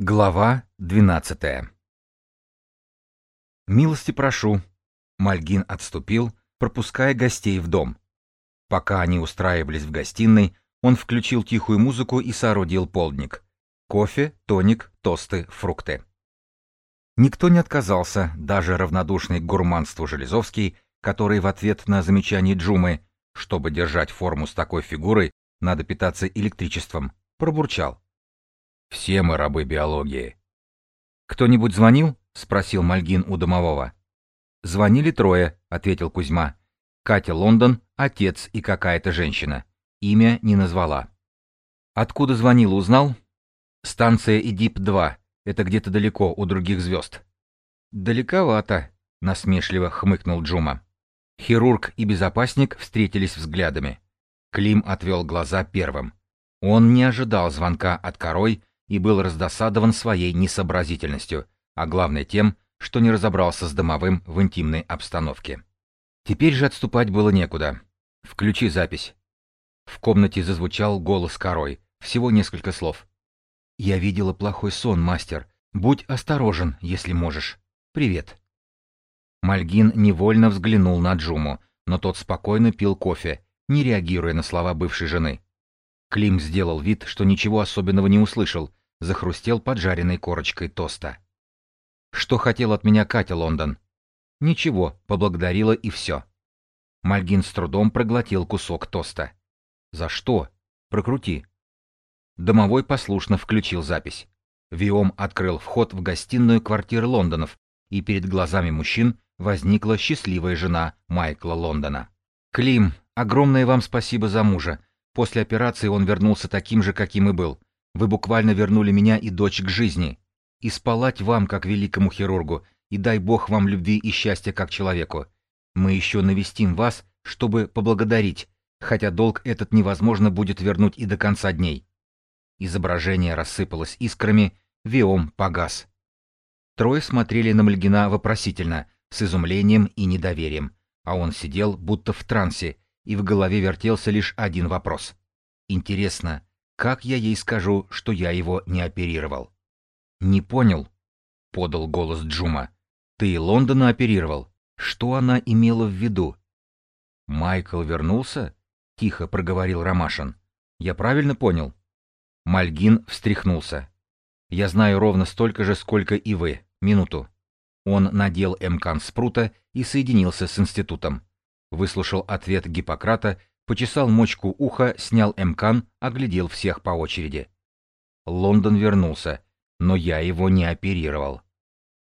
Глава 12 «Милости прошу». Мальгин отступил, пропуская гостей в дом. Пока они устраивались в гостиной, он включил тихую музыку и соорудил полдник. Кофе, тоник, тосты, фрукты. Никто не отказался, даже равнодушный к гурманству Железовский, который в ответ на замечание Джумы, чтобы держать форму с такой фигурой, надо питаться электричеством, пробурчал. Все мы рабы биологии. «Кто-нибудь звонил?» — спросил Мальгин у домового. «Звонили трое», — ответил Кузьма. «Катя Лондон, отец и какая-то женщина. Имя не назвала». «Откуда звонил, узнал?» «Станция Эдип-2. Это где-то далеко, у других звезд». «Далековато», — насмешливо хмыкнул Джума. Хирург и безопасник встретились взглядами. Клим отвел глаза первым. Он не ожидал звонка от Корой и был раздосадован своей несообразительностью, а главное тем, что не разобрался с домовым в интимной обстановке. Теперь же отступать было некуда. Включи запись. В комнате зазвучал голос корой, всего несколько слов. «Я видела плохой сон, мастер. Будь осторожен, если можешь. Привет». Мальгин невольно взглянул на Джуму, но тот спокойно пил кофе, не реагируя на слова бывшей жены. Клим сделал вид, что ничего особенного не услышал, захрустел поджаренной корочкой тоста. «Что хотел от меня Катя Лондон?» «Ничего, поблагодарила и все». Мальгин с трудом проглотил кусок тоста. «За что? Прокрути». Домовой послушно включил запись. Виом открыл вход в гостиную квартиры Лондонов, и перед глазами мужчин возникла счастливая жена Майкла Лондона. «Клим, огромное вам спасибо за мужа. После операции он вернулся таким же, каким и был. Вы буквально вернули меня и дочь к жизни. И спалать вам, как великому хирургу, и дай бог вам любви и счастья как человеку. Мы еще навестим вас, чтобы поблагодарить, хотя долг этот невозможно будет вернуть и до конца дней. Изображение рассыпалось искрами, Виом погас. Трое смотрели на Мальгина вопросительно, с изумлением и недоверием, а он сидел будто в трансе, и в голове вертелся лишь один вопрос. Интересно, как я ей скажу, что я его не оперировал? Не понял, подал голос Джума. Ты Лондона оперировал. Что она имела в виду? Майкл вернулся? Тихо проговорил Ромашин. Я правильно понял? Мальгин встряхнулся. Я знаю ровно столько же, сколько и вы. Минуту. Он надел мкан спрута и соединился с институтом. Выслушал ответ Гиппократа Почесал мочку уха, снял мкан, оглядел всех по очереди. Лондон вернулся, но я его не оперировал.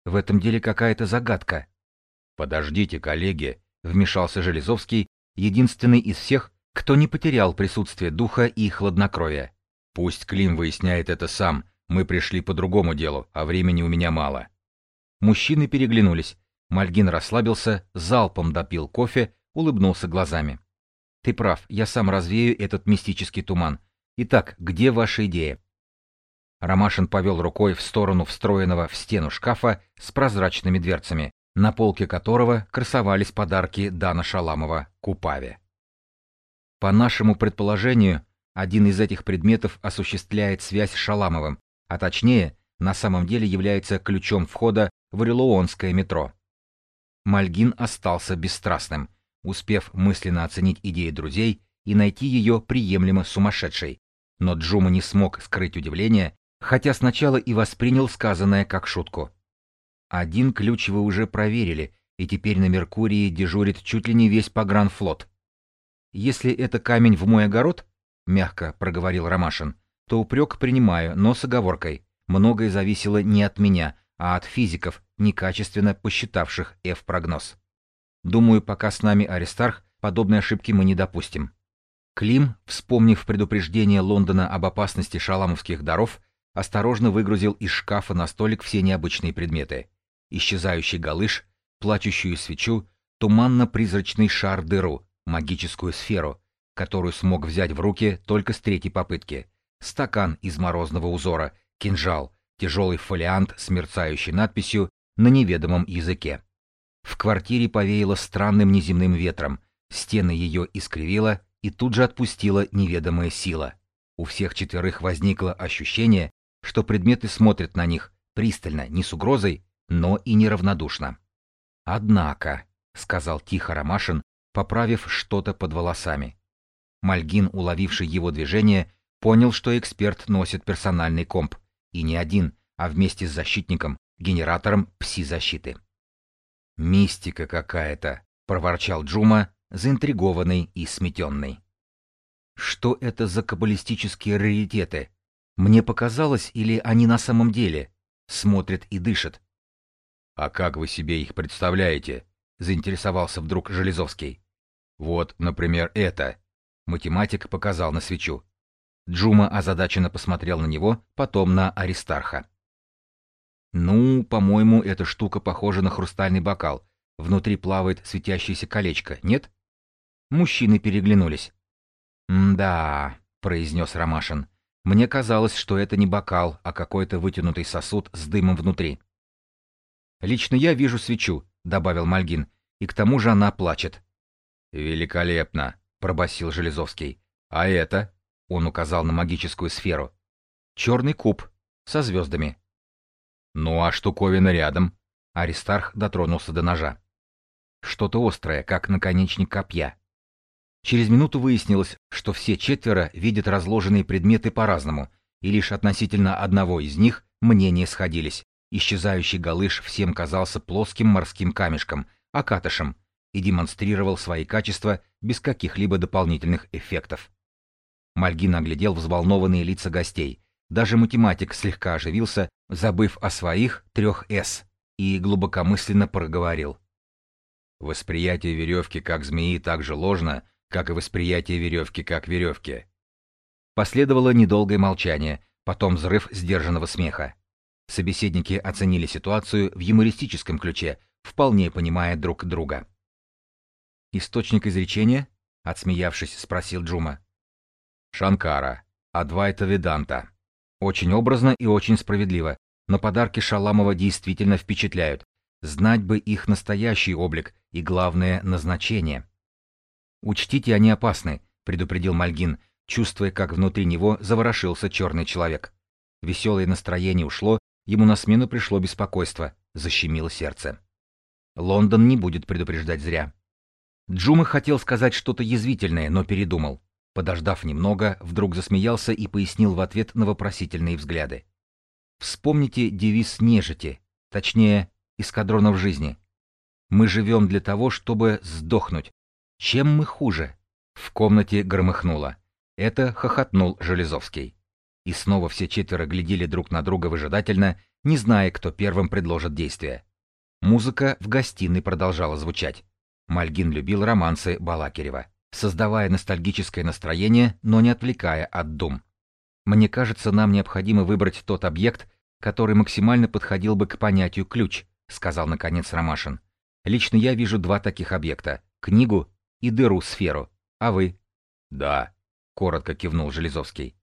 В этом деле какая-то загадка. Подождите, коллеги, вмешался Железовский, единственный из всех, кто не потерял присутствие духа и хладнокровия. Пусть Клим выясняет это сам, мы пришли по другому делу, а времени у меня мало. Мужчины переглянулись. Мальгин расслабился, залпом допил кофе, улыбнулся глазами. Ты прав, я сам развею этот мистический туман. Итак, где ваша идея? Ромашин повел рукой в сторону встроенного в стену шкафа с прозрачными дверцами, на полке которого красовались подарки Дана Шаламова Купаве. По нашему предположению, один из этих предметов осуществляет связь с Шаламовым, а точнее, на самом деле является ключом входа в Орелуонское метро. Мальгин остался бесстрастным, успев мысленно оценить идеи друзей и найти ее приемлемо сумасшедшей. Но Джума не смог скрыть удивление, хотя сначала и воспринял сказанное как шутку. Один ключ вы уже проверили, и теперь на Меркурии дежурит чуть ли не весь погранфлот. Если это камень в мой огород, мягко проговорил Ромашин, то упрек принимаю, но с оговоркой. Многое зависело не от меня, а от физиков, некачественно посчитавших F-прогноз. Думаю, пока с нами Аристарх, подобной ошибки мы не допустим. Клим, вспомнив предупреждение Лондона об опасности шаламовских даров, осторожно выгрузил из шкафа на столик все необычные предметы. Исчезающий галыш, плачущую свечу, туманно-призрачный шар дыру, магическую сферу, которую смог взять в руки только с третьей попытки, стакан из морозного узора, кинжал, тяжелый фолиант с мерцающей надписью на неведомом языке. В квартире повеяло странным неземным ветром, стены ее искривило и тут же отпустила неведомая сила. У всех четверых возникло ощущение, что предметы смотрят на них пристально, не с угрозой, но и неравнодушно. «Однако», — сказал тихо Ромашин, поправив что-то под волосами. Мальгин, уловивший его движение, понял, что эксперт носит персональный комп, и не один, а вместе с защитником, генератором пси-защиты. «Мистика какая-то», — проворчал Джума, заинтригованный и сметенный. «Что это за каббалистические раритеты? Мне показалось, или они на самом деле? Смотрят и дышат?» «А как вы себе их представляете?» — заинтересовался вдруг Железовский. «Вот, например, это». Математик показал на свечу. Джума озадаченно посмотрел на него, потом на Аристарха. «Ну, по-моему, эта штука похожа на хрустальный бокал. Внутри плавает светящееся колечко, нет?» Мужчины переглянулись. «Да», — произнес Ромашин. «Мне казалось, что это не бокал, а какой-то вытянутый сосуд с дымом внутри». «Лично я вижу свечу», — добавил Мальгин, — «и к тому же она плачет». «Великолепно», — пробасил Железовский. «А это?» — он указал на магическую сферу. «Черный куб со звездами». «Ну а штуковина рядом?» Аристарх дотронулся до ножа. Что-то острое, как наконечник копья. Через минуту выяснилось, что все четверо видят разложенные предметы по-разному, и лишь относительно одного из них мнения сходились. Исчезающий галыш всем казался плоским морским камешком, акатышем, и демонстрировал свои качества без каких-либо дополнительных эффектов. Мальгин оглядел взволнованные лица гостей. Даже математик слегка оживился, забыв о своих трех «С», и глубокомысленно проговорил. Восприятие веревки как змеи так же ложно, как и восприятие веревки как веревки. Последовало недолгое молчание, потом взрыв сдержанного смеха. Собеседники оценили ситуацию в юмористическом ключе, вполне понимая друг друга. «Источник изречения?» — отсмеявшись, спросил Джума. «Шанкара. Адвайта Веданта. Очень образно и очень справедливо, но подарки Шаламова действительно впечатляют. Знать бы их настоящий облик и, главное, назначение. «Учтите, они опасны», — предупредил Мальгин, чувствуя, как внутри него заворошился черный человек. Веселое настроение ушло, ему на смену пришло беспокойство, защемило сердце. Лондон не будет предупреждать зря. Джума хотел сказать что-то язвительное, но передумал. Подождав немного, вдруг засмеялся и пояснил в ответ на вопросительные взгляды. Вспомните девиз нежити, точнее, эскадронов жизни. Мы живем для того, чтобы сдохнуть, чем мы хуже? В комнате громыхнуло. Это хохотнул Железовский. И снова все четверо глядели друг на друга выжидательно, не зная, кто первым предложит действие. Музыка в гостиной продолжала звучать. Мальгин любил романсы Балакирева, создавая ностальгическое настроение, но не отвлекая от дум. Мне кажется, нам необходимо выбрать тот объект, который максимально подходил бы к понятию ключ, сказал наконец Ромашин. Лично я вижу два таких объекта — книгу и дыру-сферу. А вы? Да, коротко кивнул Железовский.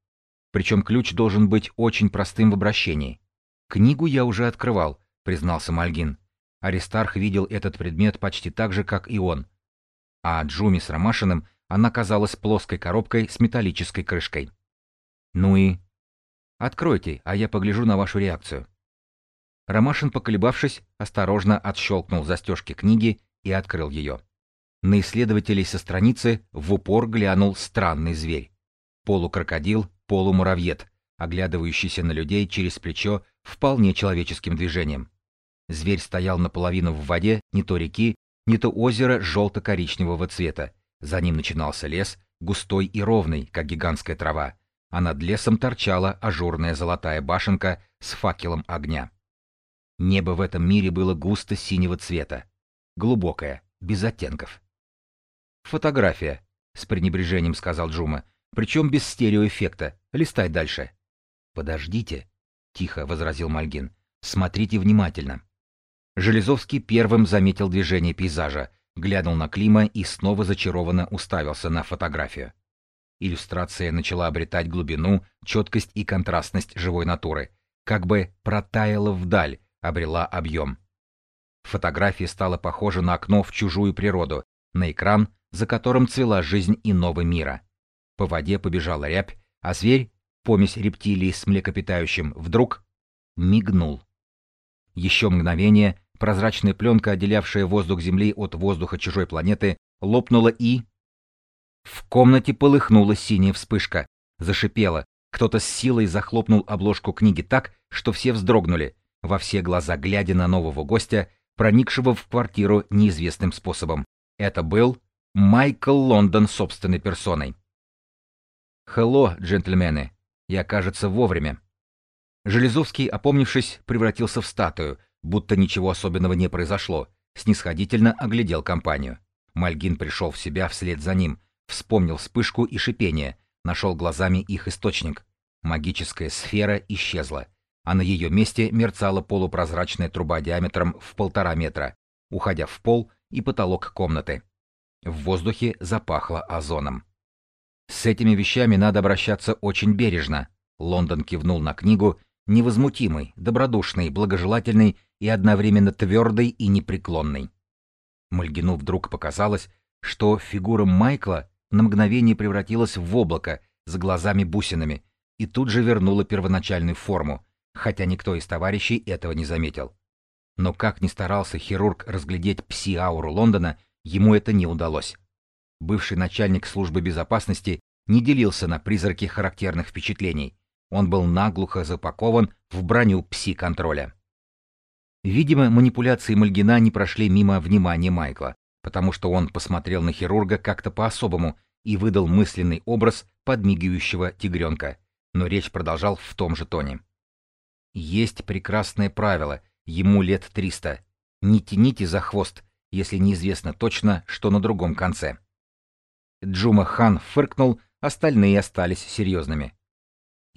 Причем ключ должен быть очень простым в обращении. Книгу я уже открывал, признался Мальгин. Аристарх видел этот предмет почти так же, как и он. А Джуми с Ромашиным она казалась плоской коробкой с металлической крышкой. Ну и... Откройте, а я погляжу на вашу реакцию. Ромашин, поколебавшись, осторожно отщелкнул застежки книги и открыл ее. На исследователей со страницы в упор глянул странный зверь. Полукрокодил, полумуравьед, оглядывающийся на людей через плечо вполне человеческим движением. Зверь стоял наполовину в воде, не то реки, не то озера желто-коричневого цвета. За ним начинался лес, густой и ровный, как гигантская трава, а над лесом торчала ажурная золотая башенка с факелом огня. Небо в этом мире было густо синего цвета, глубокое, без оттенков. «Фотография», — с пренебрежением сказал Джума. «Причем без стереоэффекта. Листай дальше». «Подождите», — тихо возразил Мальгин. «Смотрите внимательно». Железовский первым заметил движение пейзажа, глянул на Клима и снова зачарованно уставился на фотографию. Иллюстрация начала обретать глубину, четкость и контрастность живой натуры, как бы протаяла вдаль, обрела объем. Фотография стала похожа на окно в чужую природу, на экран, за которым цвела жизнь иного мира. По воде побежала рябь, а зверь, помесь рептилии с млекопитающим, вдруг мигнул. Еще мгновение прозрачная пленка, отделявшая воздух Земли от воздуха чужой планеты, лопнула и... В комнате полыхнула синяя вспышка. Зашипела. Кто-то с силой захлопнул обложку книги так, что все вздрогнули, во все глаза глядя на нового гостя, проникшего в квартиру неизвестным способом. Это был Майкл Лондон собственной персоной. «Хелло, джентльмены. Я, кажется, вовремя». Железовский, опомнившись, превратился в статую, будто ничего особенного не произошло, снисходительно оглядел компанию. Мальгин пришел в себя вслед за ним, вспомнил вспышку и шипение, нашел глазами их источник. Магическая сфера исчезла, а на ее месте мерцала полупрозрачная труба диаметром в полтора метра, уходя в пол и потолок комнаты. В воздухе запахло озоном. С этими вещами надо обращаться очень бережно. Лондон кивнул на книгу, невозмутимый, добродушный, благожелательный и одновременно твердый и непреклонный. Мальгину вдруг показалось, что фигура Майкла на мгновение превратилась в облако с глазами-бусинами и тут же вернула первоначальную форму, хотя никто из товарищей этого не заметил. Но как ни старался хирург разглядеть пси-ауру Лондона, ему это не удалось. Бывший начальник службы безопасности не делился на призраки характерных впечатлений. Он был наглухо запакован в броню пси-контроля. Видимо, манипуляции Мальгина не прошли мимо внимания Майкла, потому что он посмотрел на хирурга как-то по-особому и выдал мысленный образ подмигивающего тигренка, но речь продолжал в том же тоне. Есть прекрасное правило, ему лет триста. Не тяните за хвост, если неизвестно точно, что на другом конце. Джума Хан фыркнул, остальные остались серьезными.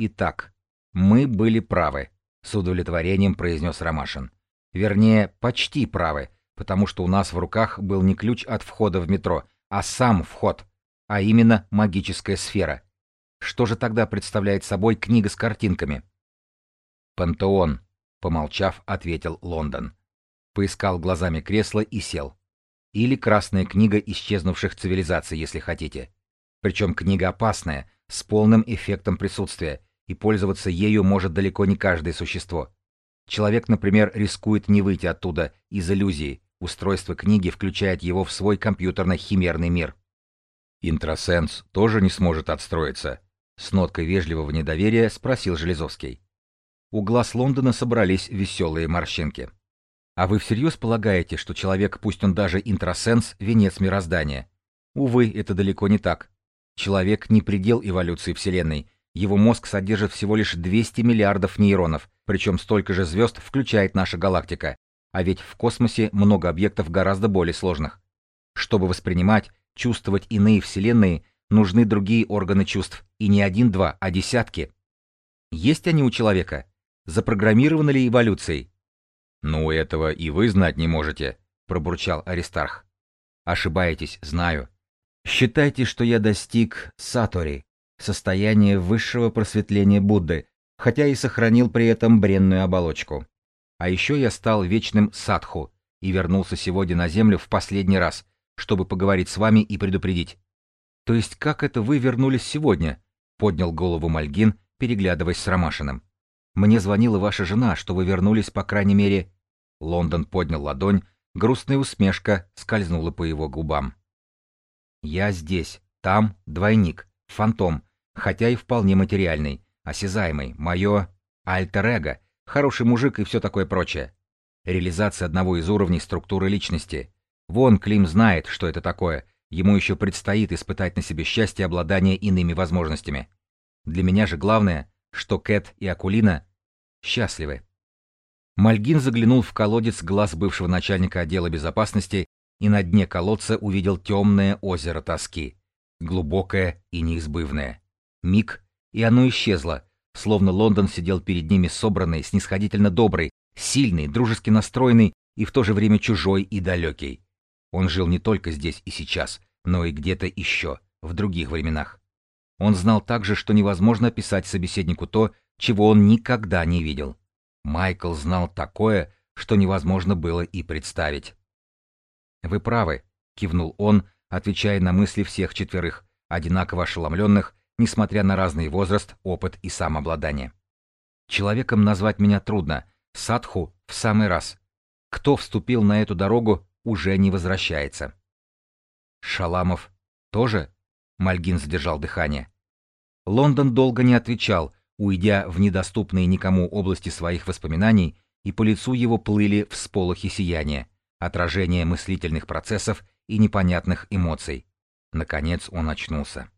Итак, мы были правы, с удовлетворением произнес Ромашин. Вернее, почти правы, потому что у нас в руках был не ключ от входа в метро, а сам вход, а именно магическая сфера. Что же тогда представляет собой книга с картинками? Пантеон, помолчав, ответил Лондон. Поискал глазами кресло и сел. Или красная книга исчезнувших цивилизаций, если хотите. Причем книга опасная, с полным эффектом присутствия, и пользоваться ею может далеко не каждое существо. Человек, например, рискует не выйти оттуда из иллюзии. Устройство книги включает его в свой компьютерно-химерный мир. Интросенс тоже не сможет отстроиться. С ноткой вежливого недоверия спросил Железовский. У глаз Лондона собрались веселые морщинки. А вы всерьез полагаете, что человек, пусть он даже интросенс, венец мироздания? Увы, это далеко не так. Человек не предел эволюции Вселенной, его мозг содержит всего лишь 200 миллиардов нейронов, причем столько же звезд включает наша галактика. А ведь в космосе много объектов гораздо более сложных. Чтобы воспринимать, чувствовать иные вселенные, нужны другие органы чувств, и не один-два, а десятки. Есть они у человека? Запрограммированы ли эволюцией? «Ну, этого и вы знать не можете», — пробурчал Аристарх. «Ошибаетесь, знаю. Считайте, что я достиг Сатори, состояние высшего просветления Будды, хотя и сохранил при этом бренную оболочку. А еще я стал вечным садху и вернулся сегодня на Землю в последний раз, чтобы поговорить с вами и предупредить. То есть как это вы вернулись сегодня? Поднял голову Мальгин, переглядываясь с Ромашиным. Мне звонила ваша жена, что вы вернулись, по крайней мере... Лондон поднял ладонь, грустная усмешка скользнула по его губам. Я здесь, там двойник, фантом, хотя и вполне материальный, осязаемый, мое альтер-эго, хороший мужик и все такое прочее. Реализация одного из уровней структуры личности. Вон Клим знает, что это такое, ему еще предстоит испытать на себе счастье обладания иными возможностями. Для меня же главное, что Кэт и Акулина счастливы. Мальгин заглянул в колодец глаз бывшего начальника отдела безопасности и на дне колодца увидел темное озеро тоски, глубокое и неизбывное. Миг, и оно исчезло, словно Лондон сидел перед ними собранный, снисходительно добрый, сильный, дружески настроенный и в то же время чужой и далекий. Он жил не только здесь и сейчас, но и где-то еще, в других временах. Он знал также, что невозможно описать собеседнику то, чего он никогда не видел. Майкл знал такое, что невозможно было и представить. «Вы правы», — кивнул он, отвечая на мысли всех четверых, одинаково ошеломленных несмотря на разный возраст, опыт и самообладание. Человеком назвать меня трудно, садху в самый раз. Кто вступил на эту дорогу, уже не возвращается. Шаламов тоже? Мальгин задержал дыхание. Лондон долго не отвечал, уйдя в недоступные никому области своих воспоминаний, и по лицу его плыли всполохи сияния, отражение мыслительных процессов и непонятных эмоций. Наконец он очнулся.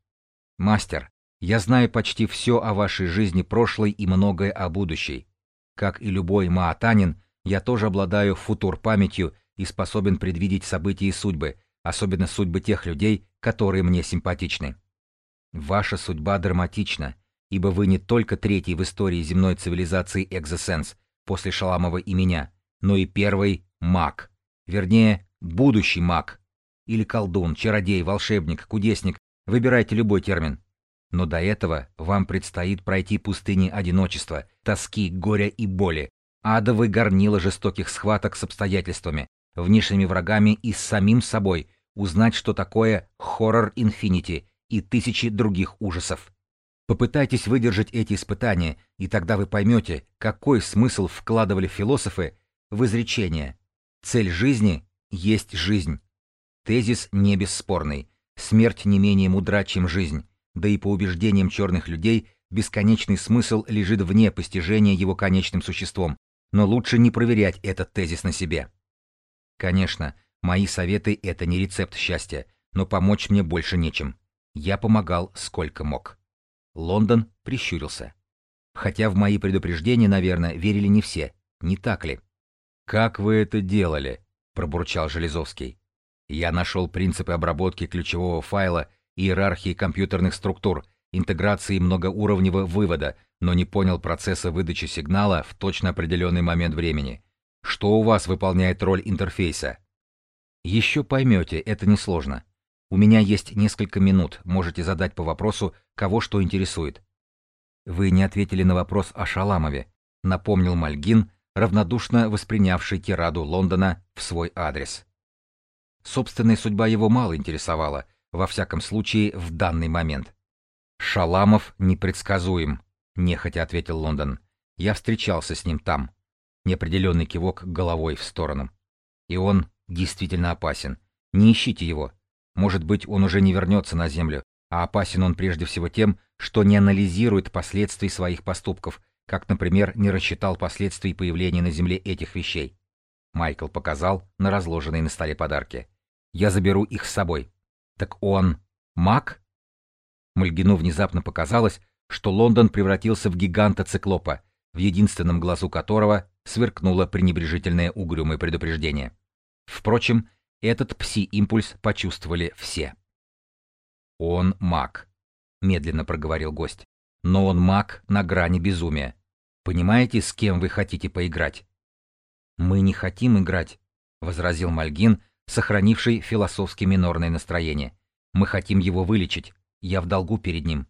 «Мастер, я знаю почти все о вашей жизни прошлой и многое о будущей. Как и любой маатанин, я тоже обладаю футур-памятью и способен предвидеть события и судьбы, особенно судьбы тех людей, которые мне симпатичны. Ваша судьба драматична, ибо вы не только третий в истории земной цивилизации экзосенс после Шаламова и меня, но и первый маг, вернее, будущий маг, или колдун, чародей, волшебник, кудесник, выбирайте любой термин. Но до этого вам предстоит пройти пустыни одиночества, тоски, горя и боли, адовы горнила жестоких схваток с обстоятельствами, внешними врагами и с самим собой, узнать, что такое хоррор инфинити и тысячи других ужасов. Попытайтесь выдержать эти испытания, и тогда вы поймете, какой смысл вкладывали философы в изречение. Цель жизни есть жизнь. Тезис не бесспорный. Смерть не менее мудра, чем жизнь. Да и по убеждениям черных людей, бесконечный смысл лежит вне постижения его конечным существом. Но лучше не проверять этот тезис на себе. Конечно, мои советы — это не рецепт счастья, но помочь мне больше нечем. Я помогал сколько мог. Лондон прищурился. Хотя в мои предупреждения, наверное, верили не все, не так ли? «Как вы это делали?» — пробурчал Железовский. «Я нашел принципы обработки ключевого файла, иерархии компьютерных структур, интеграции многоуровневого вывода, но не понял процесса выдачи сигнала в точно определенный момент времени. Что у вас выполняет роль интерфейса? Еще поймете, это несложно. У меня есть несколько минут, можете задать по вопросу, кого что интересует. Вы не ответили на вопрос о Шаламове, напомнил Мальгин, равнодушно воспринявший тираду Лондона в свой адрес. Собственная судьба его мало интересовала, во всяком случае в данный момент. «Шаламов непредсказуем», — нехотя ответил Лондон. «Я встречался с ним там неопределенный кивок головой в сторону. И он действительно опасен. Не ищите его. Может быть, он уже не вернется на Землю, а опасен он прежде всего тем, что не анализирует последствий своих поступков, как, например, не рассчитал последствий появления на Земле этих вещей. Майкл показал на разложенные на столе подарки. «Я заберу их с собой». «Так он... маг?» Мальгину внезапно показалось, что Лондон превратился в гиганта-циклопа, в единственном глазу которого сверкнуло пренебрежительное угрюмое предупреждение. Впрочем, этот пси-импульс почувствовали все. «Он маг», — медленно проговорил гость. «Но он маг на грани безумия. Понимаете, с кем вы хотите поиграть?» «Мы не хотим играть», — возразил Мальгин, сохранивший философски минорное настроение. «Мы хотим его вылечить. Я в долгу перед ним».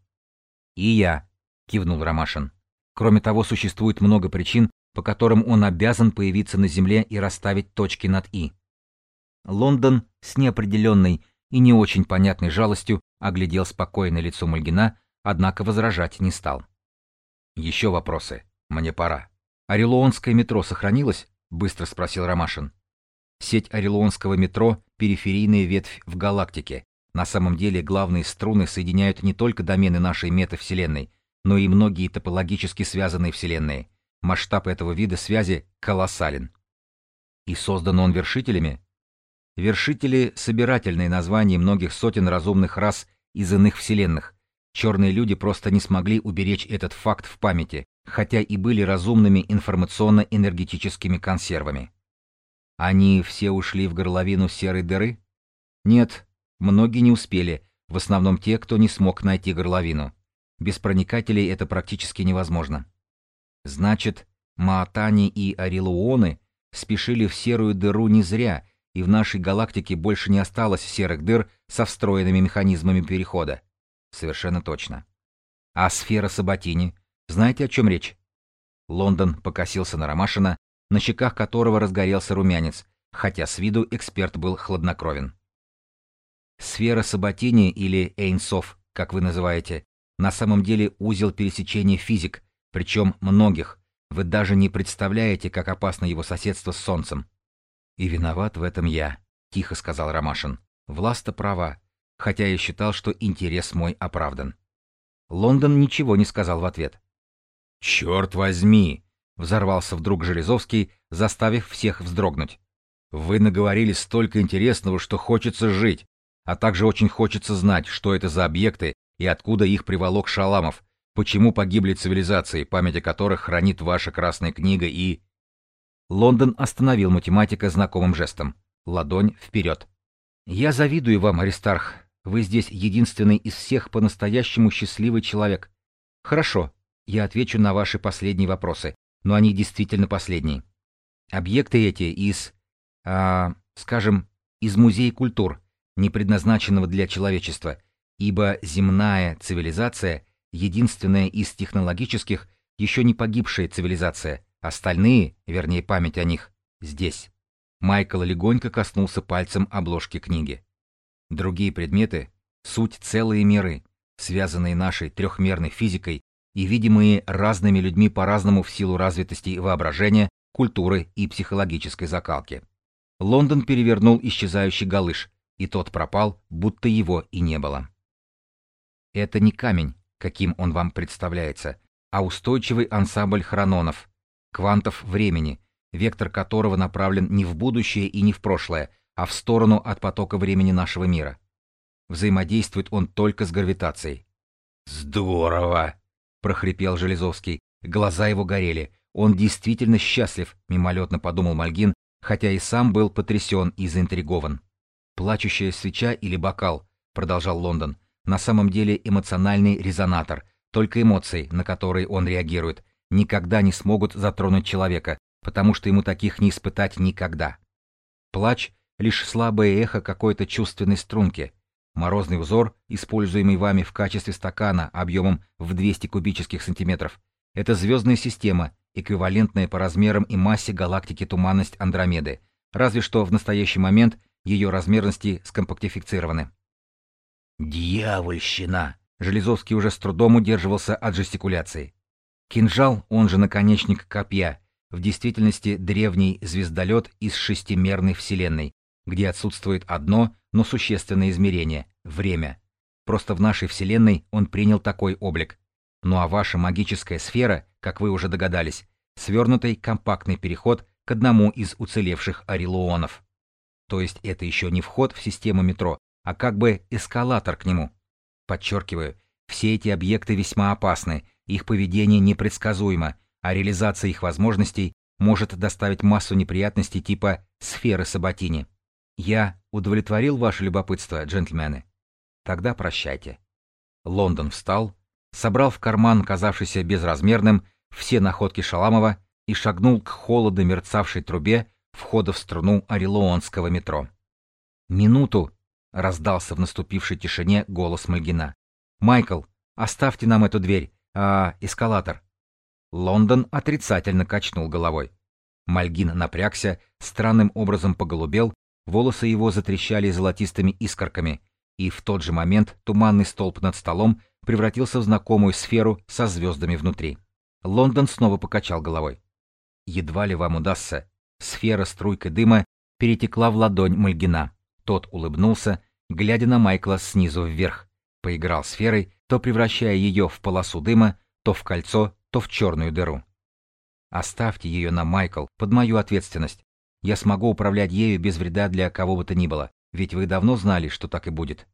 «И я», — кивнул Ромашин. «Кроме того, существует много причин, по которым он обязан появиться на Земле и расставить точки над «и». Лондон с неопределенной и не очень понятной жалостью оглядел спокойное лицо Мальгина, однако возражать не стал. «Еще вопросы. Мне пора. Орелуонское метро сохранилось?» — быстро спросил Ромашин. Сеть Орелуонского метро — периферийная ветвь в галактике. На самом деле главные струны соединяют не только домены нашей метавселенной, но и многие топологически связанные вселенные — Масштаб этого вида связи колоссален. И создан он вершителями? Вершители — собирательные названия многих сотен разумных рас из иных вселенных. Черные люди просто не смогли уберечь этот факт в памяти, хотя и были разумными информационно-энергетическими консервами. Они все ушли в горловину серой дыры? Нет, многие не успели, в основном те, кто не смог найти горловину. Без проникателей это практически невозможно. Значит, Маатани и Орелуоны спешили в серую дыру не зря, и в нашей галактике больше не осталось серых дыр со встроенными механизмами перехода. Совершенно точно. А сфера Саботини? Знаете, о чем речь? Лондон покосился на Ромашина, на щеках которого разгорелся румянец, хотя с виду эксперт был хладнокровен. Сфера Саботини или Эйнсов, как вы называете, На самом деле узел пересечения физик, причем многих. Вы даже не представляете, как опасно его соседство с Солнцем. И виноват в этом я, тихо сказал Ромашин. Власта права, хотя я считал, что интерес мой оправдан. Лондон ничего не сказал в ответ. «Черт возьми!» — взорвался вдруг Железовский, заставив всех вздрогнуть. «Вы наговорили столько интересного, что хочется жить, а также очень хочется знать, что это за объекты и откуда их приволок Шаламов, почему погибли цивилизации, память о которых хранит ваша Красная книга и...» Лондон остановил математика знакомым жестом. Ладонь вперед. «Я завидую вам, Аристарх. Вы здесь единственный из всех по-настоящему счастливый человек. Хорошо, я отвечу на ваши последние вопросы, но они действительно последние. Объекты эти из, а, скажем, из музея культур, не предназначенного для человечества, ибо земная цивилизация — единственная из технологических, еще не погибшая цивилизация, остальные, вернее память о них, здесь. Майкл легонько коснулся пальцем обложки книги. Другие предметы — суть целые миры, связанные нашей трехмерной физикой и видимые разными людьми по-разному в силу развитости воображения, культуры и психологической закалки. Лондон перевернул исчезающий галыш, и тот пропал, будто его и не было. Это не камень, каким он вам представляется, а устойчивый ансамбль хрононов, квантов времени, вектор которого направлен не в будущее и не в прошлое, а в сторону от потока времени нашего мира. Взаимодействует он только с гравитацией. «Здорово!» — прохрипел Железовский. Глаза его горели. Он действительно счастлив, мимолетно подумал Мальгин, хотя и сам был потрясен и заинтригован. «Плачущая свеча или бокал?» — продолжал Лондон. «На самом деле эмоциональный резонатор. Только эмоции, на которые он реагирует, никогда не смогут затронуть человека, потому что ему таких не испытать никогда. Плач лишь слабое эхо какой-то чувственной струнки. Морозный узор, используемый вами в качестве стакана объемом в 200 кубических сантиметров, это звездная система, эквивалентная по размерам и массе галактики туманность Андромеды, разве что в настоящий момент ее размерности скомпактифицированы. «Дьявольщина!» Железовский уже с трудом удерживался от жестикуляции. Кинжал, он же наконечник копья, в действительности древний звездолет из шестимерной Вселенной, где отсутствует одно, но существенное измерение — время. Просто в нашей Вселенной он принял такой облик. Ну а ваша магическая сфера, как вы уже догадались, свернутый компактный переход к одному из уцелевших орелуонов. То есть это еще не вход в систему метро, а как бы эскалатор к нему. Подчеркиваю, все эти объекты весьма опасны, их поведение непредсказуемо, а реализация их возможностей может доставить массу неприятностей типа сферы Саботини. Я удовлетворил ваше любопытство, джентльмены. Тогда прощайте. Лондон встал, собрал в карман, казавшийся безразмерным, все находки Шаламова и шагнул к холодно мерцавшей трубе входа в струну Орелуонского метро. «Минуту!» — раздался в наступившей тишине голос Мальгина. «Майкл, оставьте нам эту дверь, а эскалатор». Лондон отрицательно качнул головой. Мальгин напрягся, странным образом поголубел волосы его затрещали золотистыми искорками, и в тот же момент туманный столб над столом превратился в знакомую сферу со звездами внутри. Лондон снова покачал головой. Едва ли вам удастся. Сфера струйкой дыма перетекла в ладонь Мальгина. Тот улыбнулся, глядя на Майкла снизу вверх. Поиграл сферой, то превращая ее в полосу дыма, то в кольцо, то в черную дыру. Оставьте ее на Майкл под мою ответственность. Я смогу управлять ею без вреда для кого бы то ни было, ведь вы давно знали, что так и будет.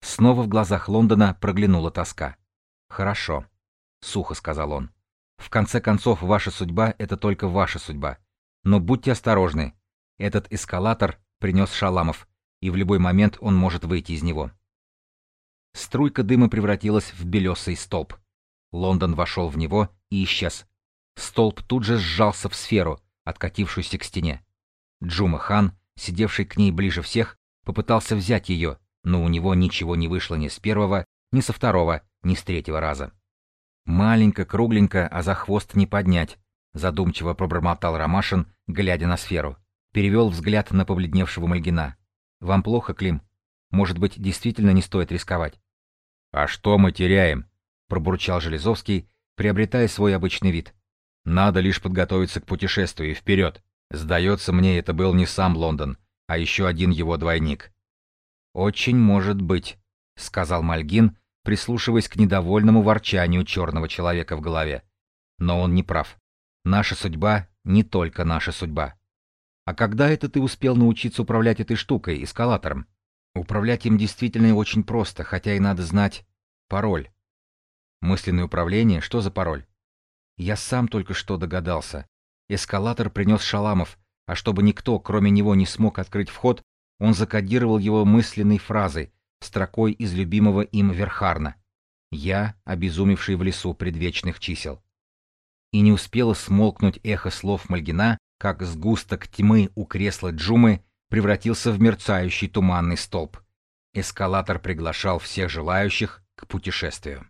Снова в глазах Лондона проглянула тоска. «Хорошо», — сухо сказал он. «В конце концов, ваша судьба — это только ваша судьба. Но будьте осторожны. Этот эскалатор принес Шаламов, и в любой момент он может выйти из него». Струйка дыма превратилась в белесый столб. Лондон вошел в него и исчез. Столб тут же сжался в сферу, откатившуюся к стене. Джума Хан, сидевший к ней ближе всех, попытался взять ее, но у него ничего не вышло ни с первого, ни со второго, ни с третьего раза. «Маленько, кругленько, а за хвост не поднять», задумчиво пробормотал Ромашин, глядя на сферу. Перевел взгляд на побледневшего Мальгина. «Вам плохо, Клим? Может быть, действительно не стоит рисковать?» «А что мы теряем?» пробурчал Железовский, приобретая свой обычный вид. «Надо лишь подготовиться к путешествию вперед. Сдается мне, это был не сам Лондон, а еще один его двойник». «Очень может быть», — сказал Мальгин, прислушиваясь к недовольному ворчанию черного человека в голове. «Но он не прав. Наша судьба не только наша судьба. А когда это ты успел научиться управлять этой штукой, эскалатором? Управлять им действительно очень просто, хотя и надо знать пароль. Мысленное управление, что за пароль? Я сам только что догадался. Эскалатор принес Шаламов, а чтобы никто, кроме него, не смог открыть вход, он закодировал его мысленной фразой, строкой из любимого им Верхарна. «Я, обезумевший в лесу предвечных чисел». И не успело смолкнуть эхо слов Мальгина, как сгусток тьмы у кресла Джумы превратился в мерцающий туманный столб. Эскалатор приглашал всех желающих к путешествию.